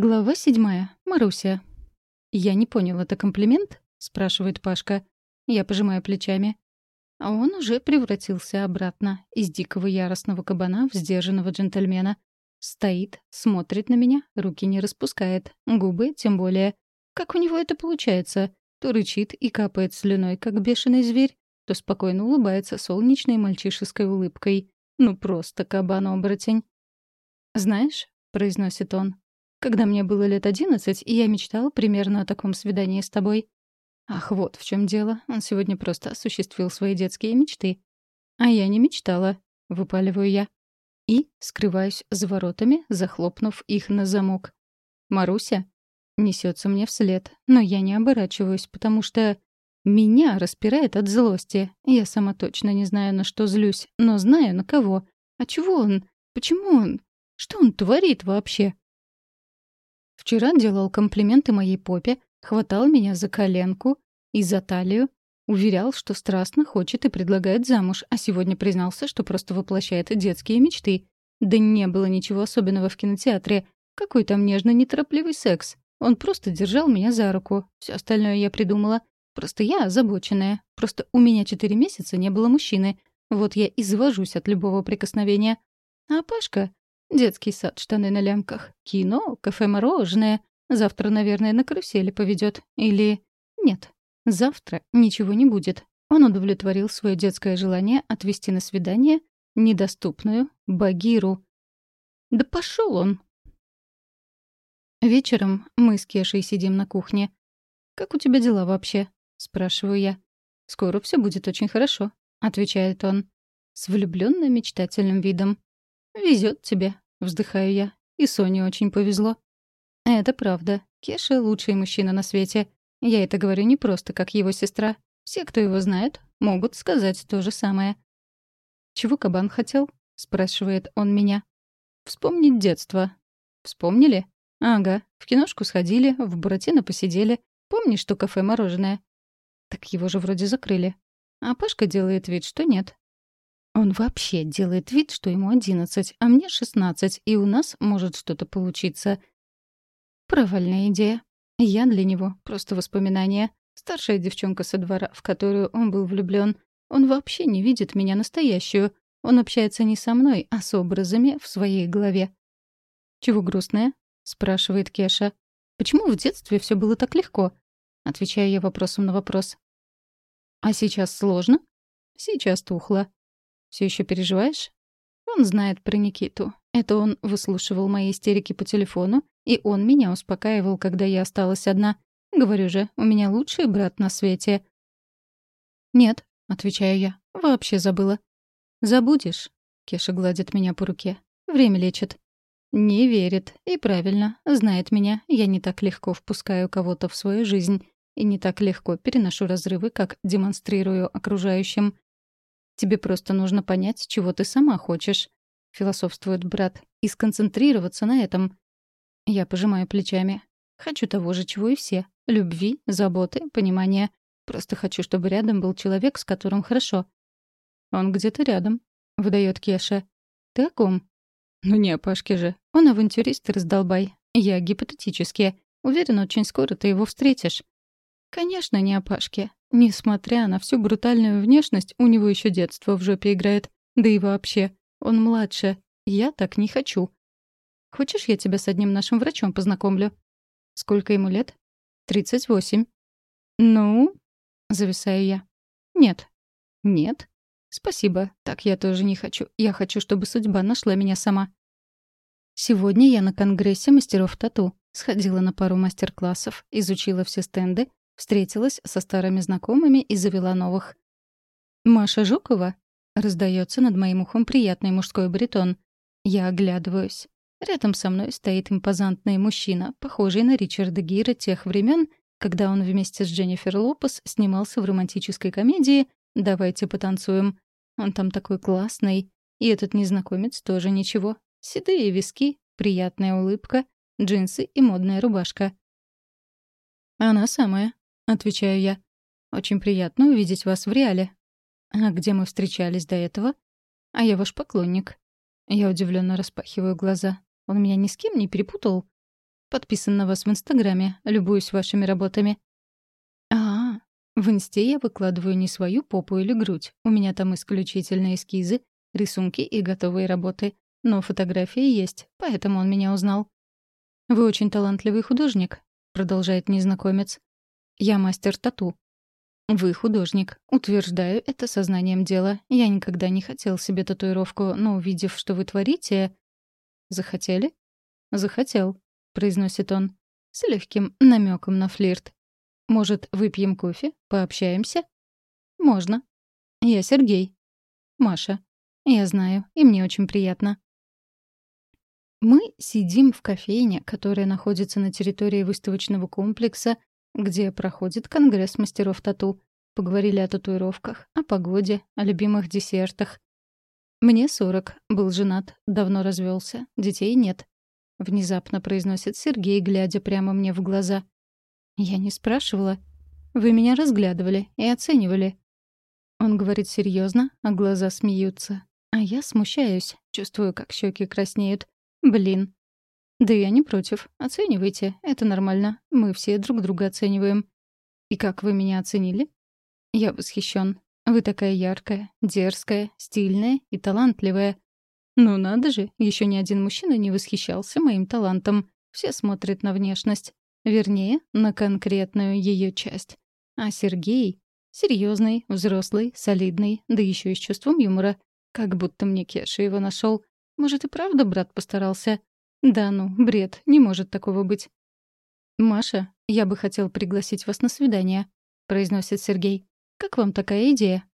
Глава седьмая. Маруся. «Я не понял, это комплимент?» — спрашивает Пашка. Я пожимаю плечами. А он уже превратился обратно из дикого яростного кабана в сдержанного джентльмена. Стоит, смотрит на меня, руки не распускает, губы тем более. Как у него это получается? То рычит и капает слюной, как бешеный зверь, то спокойно улыбается солнечной мальчишеской улыбкой. Ну просто кабан-оборотень. «Знаешь», — произносит он, когда мне было лет одиннадцать, и я мечтала примерно о таком свидании с тобой. Ах, вот в чем дело. Он сегодня просто осуществил свои детские мечты. А я не мечтала. Выпаливаю я. И скрываюсь за воротами, захлопнув их на замок. Маруся несется мне вслед, но я не оборачиваюсь, потому что... Меня распирает от злости. Я сама точно не знаю, на что злюсь, но знаю, на кого. А чего он? Почему он? Что он творит вообще? Вчера делал комплименты моей попе, хватал меня за коленку и за талию, уверял, что страстно хочет и предлагает замуж, а сегодня признался, что просто воплощает детские мечты. Да не было ничего особенного в кинотеатре. Какой там нежный неторопливый секс. Он просто держал меня за руку. Все остальное я придумала. Просто я озабоченная. Просто у меня четыре месяца не было мужчины. Вот я извожусь от любого прикосновения. А Пашка Детский сад, штаны на лямках, кино, кафе-мороженое. Завтра, наверное, на карусели поведет. Или... Нет, завтра ничего не будет. Он удовлетворил свое детское желание отвести на свидание недоступную Багиру. Да пошел он! Вечером мы с Кешей сидим на кухне. «Как у тебя дела вообще?» — спрашиваю я. «Скоро все будет очень хорошо», — отвечает он. С влюбленно мечтательным видом. «Везет тебе», — вздыхаю я. «И Соне очень повезло». «Это правда. Кеша — лучший мужчина на свете. Я это говорю не просто как его сестра. Все, кто его знает, могут сказать то же самое». «Чего кабан хотел?» — спрашивает он меня. «Вспомнить детство». «Вспомнили?» «Ага. В киношку сходили, в Буратино посидели. Помнишь, что кафе мороженое?» «Так его же вроде закрыли». А Пашка делает вид, что нет. Он вообще делает вид, что ему одиннадцать, а мне шестнадцать, и у нас может что-то получиться. Провальная идея. Я для него просто воспоминание. Старшая девчонка со двора, в которую он был влюблен. Он вообще не видит меня настоящую. Он общается не со мной, а с образами в своей голове. «Чего грустное?» — спрашивает Кеша. «Почему в детстве все было так легко?» — отвечаю я вопросом на вопрос. «А сейчас сложно?» «Сейчас тухло», все еще переживаешь? Он знает про Никиту. Это он выслушивал мои истерики по телефону, и он меня успокаивал, когда я осталась одна. Говорю же, у меня лучший брат на свете. «Нет», — отвечаю я, — «вообще забыла». «Забудешь?» — Кеша гладит меня по руке. «Время лечит». «Не верит. И правильно. Знает меня. Я не так легко впускаю кого-то в свою жизнь и не так легко переношу разрывы, как демонстрирую окружающим. Тебе просто нужно понять, чего ты сама хочешь», — философствует брат, — «и сконцентрироваться на этом». Я пожимаю плечами. «Хочу того же, чего и все. Любви, заботы, понимания. Просто хочу, чтобы рядом был человек, с которым хорошо». «Он где-то рядом», — выдает Кеша. «Ты о ком?» «Ну не о Пашке же. Он авантюрист и раздолбай. Я гипотетически. Уверен, очень скоро ты его встретишь». «Конечно, не о Пашке. Несмотря на всю брутальную внешность, у него еще детство в жопе играет. Да и вообще, он младше. Я так не хочу. Хочешь, я тебя с одним нашим врачом познакомлю? Сколько ему лет? Тридцать восемь. Ну? Зависаю я. Нет. Нет? Спасибо. Так я тоже не хочу. Я хочу, чтобы судьба нашла меня сама. Сегодня я на конгрессе мастеров тату. Сходила на пару мастер-классов, изучила все стенды — встретилась со старыми знакомыми и завела новых. «Маша Жукова?» — раздается над моим ухом приятный мужской баритон. Я оглядываюсь. Рядом со мной стоит импозантный мужчина, похожий на Ричарда Гира тех времен, когда он вместе с Дженнифер Лопес снимался в романтической комедии «Давайте потанцуем». Он там такой классный. И этот незнакомец тоже ничего. Седые виски, приятная улыбка, джинсы и модная рубашка. «Она самая», — отвечаю я. «Очень приятно увидеть вас в реале». «А где мы встречались до этого?» «А я ваш поклонник». Я удивленно распахиваю глаза. «Он меня ни с кем не перепутал?» «Подписан на вас в Инстаграме. Любуюсь вашими работами». А, «А, в Инсте я выкладываю не свою попу или грудь. У меня там исключительно эскизы, рисунки и готовые работы. Но фотографии есть, поэтому он меня узнал». «Вы очень талантливый художник», — продолжает незнакомец. Я мастер тату. Вы художник. Утверждаю это сознанием дела. Я никогда не хотел себе татуировку, но увидев, что вы творите... Захотели? Захотел, произносит он. С легким намеком на флирт. Может, выпьем кофе, пообщаемся? Можно. Я Сергей. Маша. Я знаю, и мне очень приятно. Мы сидим в кофейне, которая находится на территории выставочного комплекса где проходит Конгресс мастеров тату. Поговорили о татуировках, о погоде, о любимых десертах. «Мне сорок, был женат, давно развелся, детей нет», — внезапно произносит Сергей, глядя прямо мне в глаза. «Я не спрашивала. Вы меня разглядывали и оценивали». Он говорит серьезно, а глаза смеются. А я смущаюсь, чувствую, как щеки краснеют. «Блин, да я не против. Оценивайте. Это нормально. Мы все друг друга оцениваем. И как вы меня оценили? Я восхищен. Вы такая яркая, дерзкая, стильная и талантливая. Ну надо же, еще ни один мужчина не восхищался моим талантом. Все смотрят на внешность. Вернее, на конкретную ее часть. А Сергей — серьезный, взрослый, солидный, да еще и с чувством юмора. Как будто мне Кеша его нашел. Может, и правда брат постарался? Да ну, бред, не может такого быть. «Маша, я бы хотел пригласить вас на свидание», — произносит Сергей. «Как вам такая идея?»